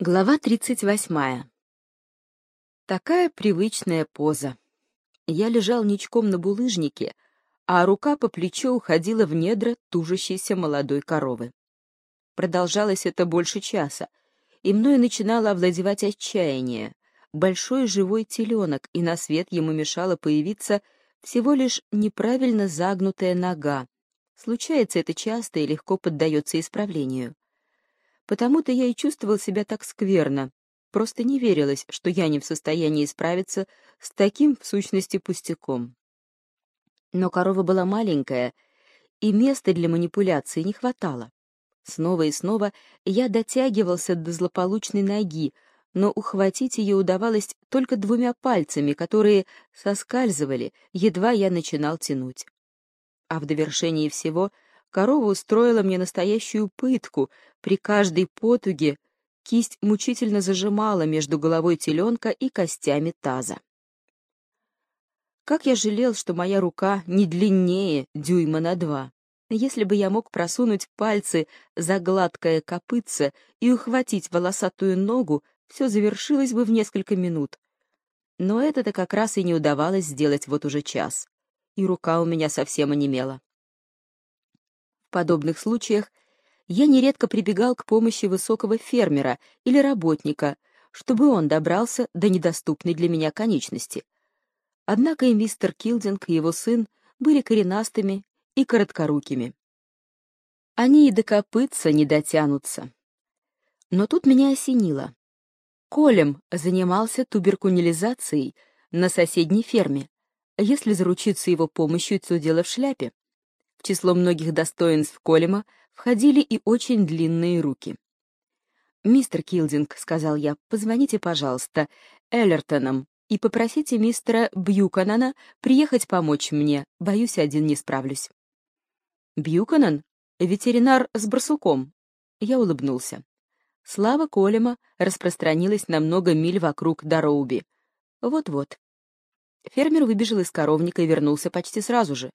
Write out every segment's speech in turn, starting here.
Глава 38. Такая привычная поза. Я лежал ничком на булыжнике, а рука по плечу уходила в недра тужащейся молодой коровы. Продолжалось это больше часа, и мною начинало овладевать отчаяние. Большой живой теленок, и на свет ему мешала появиться всего лишь неправильно загнутая нога. Случается это часто и легко поддается исправлению. Потому-то я и чувствовал себя так скверно. Просто не верилось, что я не в состоянии справиться с таким, в сущности, пустяком. Но корова была маленькая, и места для манипуляции не хватало. Снова и снова я дотягивался до злополучной ноги, но ухватить ее удавалось только двумя пальцами, которые соскальзывали, едва я начинал тянуть. А в довершении всего — Корова устроила мне настоящую пытку. При каждой потуге кисть мучительно зажимала между головой теленка и костями таза. Как я жалел, что моя рука не длиннее дюйма на два. Если бы я мог просунуть пальцы за гладкое копытце и ухватить волосатую ногу, все завершилось бы в несколько минут. Но это-то как раз и не удавалось сделать вот уже час. И рука у меня совсем онемела. В подобных случаях я нередко прибегал к помощи высокого фермера или работника, чтобы он добрался до недоступной для меня конечности. Однако и мистер Килдинг, и его сын были коренастыми и короткорукими. Они и до копытца не дотянутся. Но тут меня осенило. Колем занимался туберкулинизацией на соседней ферме. Если заручиться его помощью, то дело в шляпе. В число многих достоинств Колема входили и очень длинные руки. «Мистер Килдинг», — сказал я, — «позвоните, пожалуйста, Эллертонам и попросите мистера Бьюканана приехать помочь мне. Боюсь, один не справлюсь». «Бьюканан? Ветеринар с барсуком?» Я улыбнулся. Слава Колема распространилась на много миль вокруг Дороуби. Вот-вот. Фермер выбежал из коровника и вернулся почти сразу же.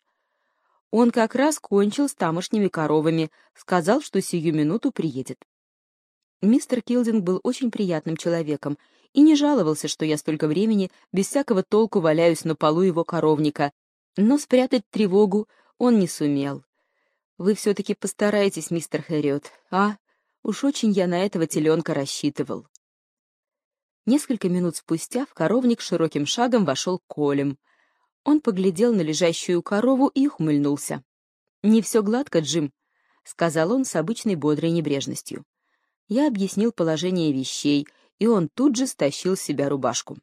Он как раз кончил с тамошними коровами, сказал, что сию минуту приедет. Мистер Килдинг был очень приятным человеком и не жаловался, что я столько времени без всякого толку валяюсь на полу его коровника, но спрятать тревогу он не сумел. «Вы все-таки постарайтесь, мистер Хэрриот, а? Уж очень я на этого теленка рассчитывал». Несколько минут спустя в коровник широким шагом вошел Колем — он поглядел на лежащую корову и ухмыльнулся. «Не все гладко, Джим», — сказал он с обычной бодрой небрежностью. Я объяснил положение вещей, и он тут же стащил с себя рубашку.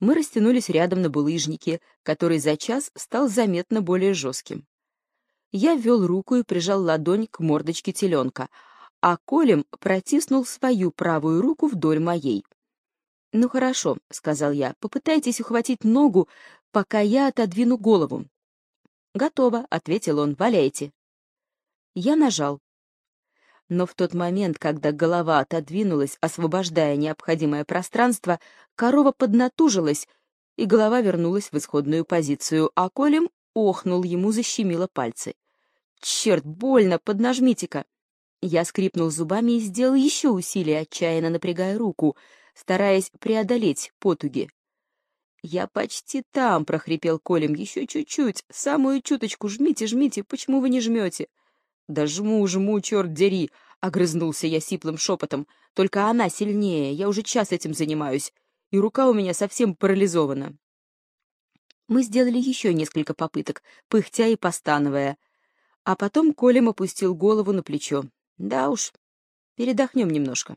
Мы растянулись рядом на булыжнике, который за час стал заметно более жестким. Я ввел руку и прижал ладонь к мордочке теленка, а Колем протиснул свою правую руку вдоль моей. «Ну хорошо», — сказал я, — «попытайтесь ухватить ногу пока я отодвину голову. «Готово», — ответил он, — «валяйте». Я нажал. Но в тот момент, когда голова отодвинулась, освобождая необходимое пространство, корова поднатужилась, и голова вернулась в исходную позицию, а Колем охнул, ему защемило пальцы. «Черт, больно, поднажмите-ка!» Я скрипнул зубами и сделал еще усилие, отчаянно напрягая руку, стараясь преодолеть потуги. «Я почти там», — прохрипел Колем, — «еще чуть-чуть, самую чуточку, жмите, жмите, почему вы не жмете?» «Да жму, жму, черт дери», — огрызнулся я сиплым шепотом, — «только она сильнее, я уже час этим занимаюсь, и рука у меня совсем парализована». Мы сделали еще несколько попыток, пыхтя и постановая, а потом Колем опустил голову на плечо. «Да уж, передохнем немножко».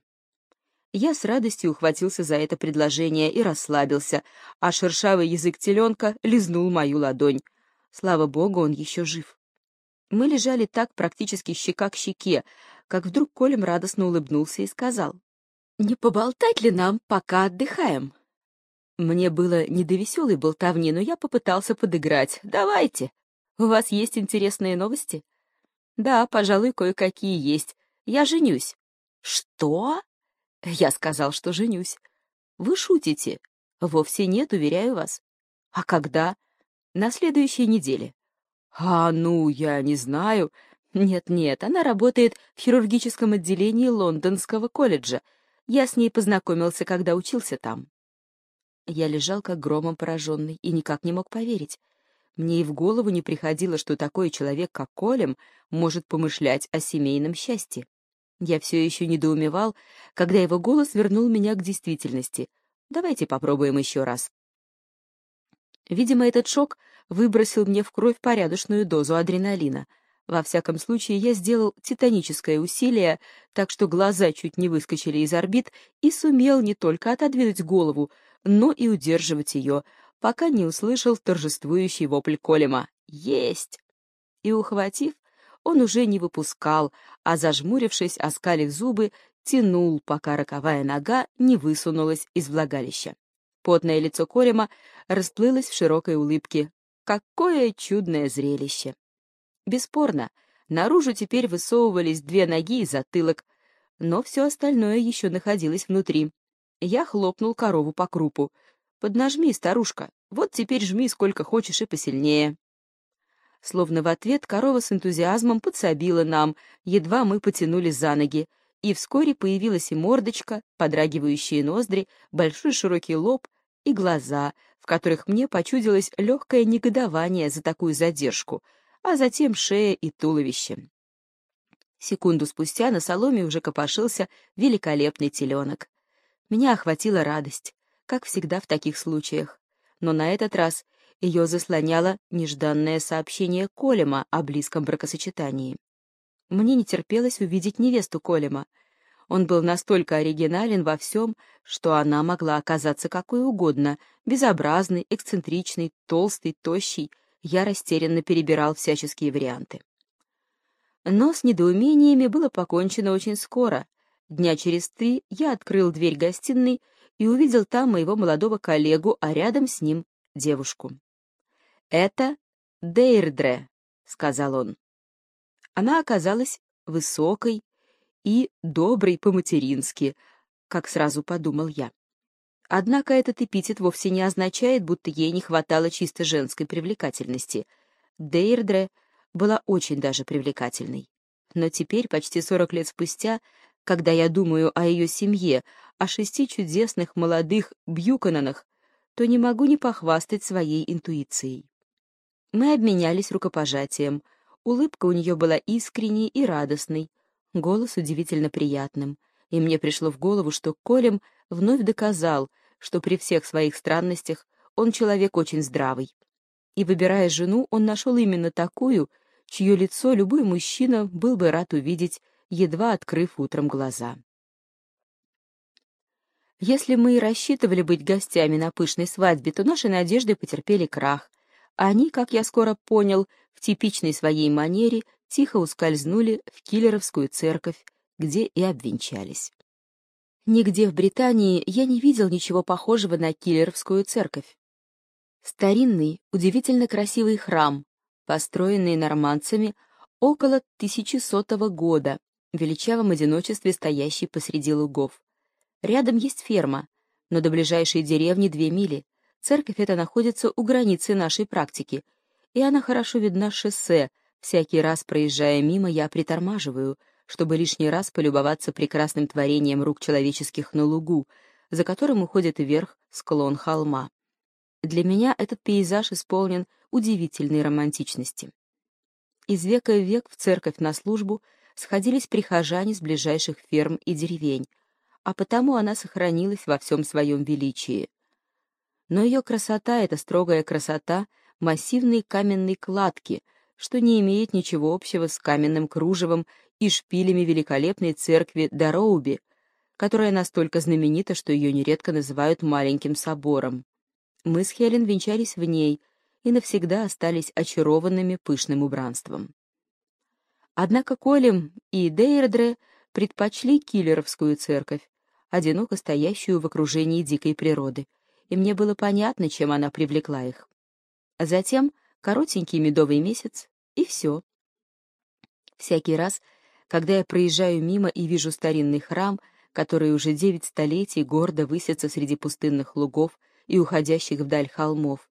Я с радостью ухватился за это предложение и расслабился, а шершавый язык теленка лизнул мою ладонь. Слава богу, он еще жив. Мы лежали так практически щека к щеке, как вдруг Колем радостно улыбнулся и сказал, «Не поболтать ли нам, пока отдыхаем?» Мне было не до веселой болтовни, но я попытался подыграть. «Давайте. У вас есть интересные новости?» «Да, пожалуй, кое-какие есть. Я женюсь». «Что?» Я сказал, что женюсь. Вы шутите? Вовсе нет, уверяю вас. А когда? На следующей неделе. А, ну, я не знаю. Нет-нет, она работает в хирургическом отделении Лондонского колледжа. Я с ней познакомился, когда учился там. Я лежал как громом пораженный и никак не мог поверить. Мне и в голову не приходило, что такой человек, как Колем, может помышлять о семейном счастье. Я все еще недоумевал, когда его голос вернул меня к действительности. Давайте попробуем еще раз. Видимо, этот шок выбросил мне в кровь порядочную дозу адреналина. Во всяком случае, я сделал титаническое усилие, так что глаза чуть не выскочили из орбит и сумел не только отодвинуть голову, но и удерживать ее, пока не услышал торжествующий вопль Колема «Есть!». И, ухватив, он уже не выпускал, а, зажмурившись, оскалив зубы, тянул, пока роковая нога не высунулась из влагалища. Потное лицо Колема расплылось в широкой улыбке. Какое чудное зрелище! Бесспорно, наружу теперь высовывались две ноги и затылок, но все остальное еще находилось внутри. Я хлопнул корову по крупу. «Поднажми, старушка, вот теперь жми сколько хочешь и посильнее». Словно в ответ корова с энтузиазмом подсобила нам, едва мы потянули за ноги, и вскоре появилась и мордочка, подрагивающие ноздри, большой широкий лоб и глаза, в которых мне почудилось легкое негодование за такую задержку, а затем шея и туловище. Секунду спустя на соломе уже копошился великолепный теленок. Меня охватила радость, как всегда в таких случаях, но на этот раз ее заслоняло нежданное сообщение Колема о близком бракосочетании. Мне не терпелось увидеть невесту Колема. Он был настолько оригинален во всем, что она могла оказаться какой угодно, безобразный, эксцентричный, толстый, тощий. Я растерянно перебирал всяческие варианты. Но с недоумениями было покончено очень скоро. Дня через три я открыл дверь гостиной и увидел там моего молодого коллегу, а рядом с ним девушку. «Это Дейрдре», — сказал он. Она оказалась высокой и доброй по-матерински, как сразу подумал я. Однако этот эпитет вовсе не означает, будто ей не хватало чисто женской привлекательности. Дейрдре была очень даже привлекательной. Но теперь, почти сорок лет спустя, когда я думаю о ее семье, о шести чудесных молодых Бьюкананах, то не могу не похвастать своей интуицией. Мы обменялись рукопожатием. Улыбка у нее была искренней и радостной, голос удивительно приятным, и мне пришло в голову, что Колем вновь доказал, что при всех своих странностях он человек очень здравый. И, выбирая жену, он нашел именно такую, чье лицо любой мужчина был бы рад увидеть, едва открыв утром глаза. Если мы и рассчитывали быть гостями на пышной свадьбе, то наши надежды потерпели крах, они, как я скоро понял, в типичной своей манере тихо ускользнули в Киллеровскую церковь, где и обвенчались. Нигде в Британии я не видел ничего похожего на Киллеровскую церковь. Старинный, удивительно красивый храм, построенный нормандцами около 1100 года, в величавом одиночестве стоящий посреди лугов. Рядом есть ферма, но до ближайшей деревни две мили, Церковь эта находится у границы нашей практики, и она хорошо видна шоссе. Всякий раз, проезжая мимо, я притормаживаю, чтобы лишний раз полюбоваться прекрасным творением рук человеческих на лугу, за которым уходит вверх склон холма. Для меня этот пейзаж исполнен удивительной романтичности. Из века в век в церковь на службу сходились прихожане с ближайших ферм и деревень, а потому она сохранилась во всем своем величии но ее красота — это строгая красота массивной каменной кладки, что не имеет ничего общего с каменным кружевом и шпилями великолепной церкви Дароуби, которая настолько знаменита, что ее нередко называют маленьким собором. Мы с Хелен венчались в ней и навсегда остались очарованными пышным убранством. Однако Колем и Дейрдре предпочли киллеровскую церковь, одиноко стоящую в окружении дикой природы, и мне было понятно, чем она привлекла их. А затем коротенький медовый месяц, и все. Всякий раз, когда я проезжаю мимо и вижу старинный храм, который уже девять столетий гордо высится среди пустынных лугов и уходящих вдаль холмов,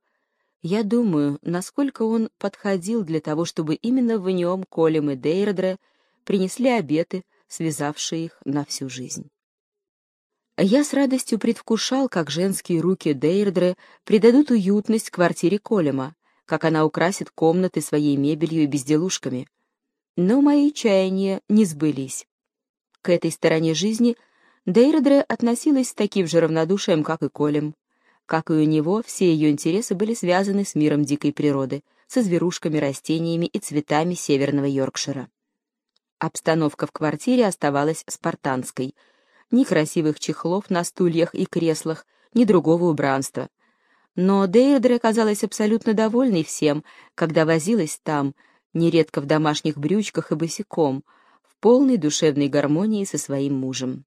я думаю, насколько он подходил для того, чтобы именно в нем Колем и Дейрдре принесли обеты, связавшие их на всю жизнь. Я с радостью предвкушал, как женские руки Дейрдры придадут уютность квартире Колема, как она украсит комнаты своей мебелью и безделушками. Но мои чаяния не сбылись. К этой стороне жизни Дейрдре относилась с таким же равнодушием, как и Колем. Как и у него, все ее интересы были связаны с миром дикой природы, со зверушками, растениями и цветами северного Йоркшира. Обстановка в квартире оставалась спартанской. Ни красивых чехлов на стульях и креслах, ни другого убранства. Но Дейрдре казалась абсолютно довольной всем, когда возилась там, нередко в домашних брючках и босиком, в полной душевной гармонии со своим мужем.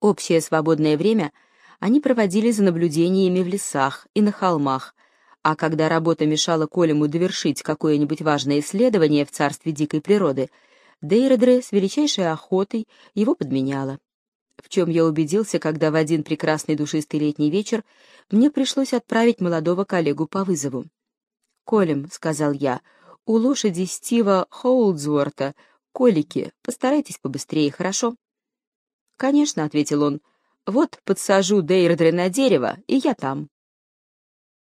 Общее свободное время они проводили за наблюдениями в лесах и на холмах, а когда работа мешала Колему довершить какое-нибудь важное исследование в царстве дикой природы, Дейредре с величайшей охотой его подменяла. В чем я убедился, когда в один прекрасный душистый летний вечер мне пришлось отправить молодого коллегу по вызову. «Колем», — сказал я, — «у лошади Стива Хоулдзворта колики, постарайтесь побыстрее, хорошо?» «Конечно», — ответил он, — «вот подсажу Дейрдре на дерево, и я там».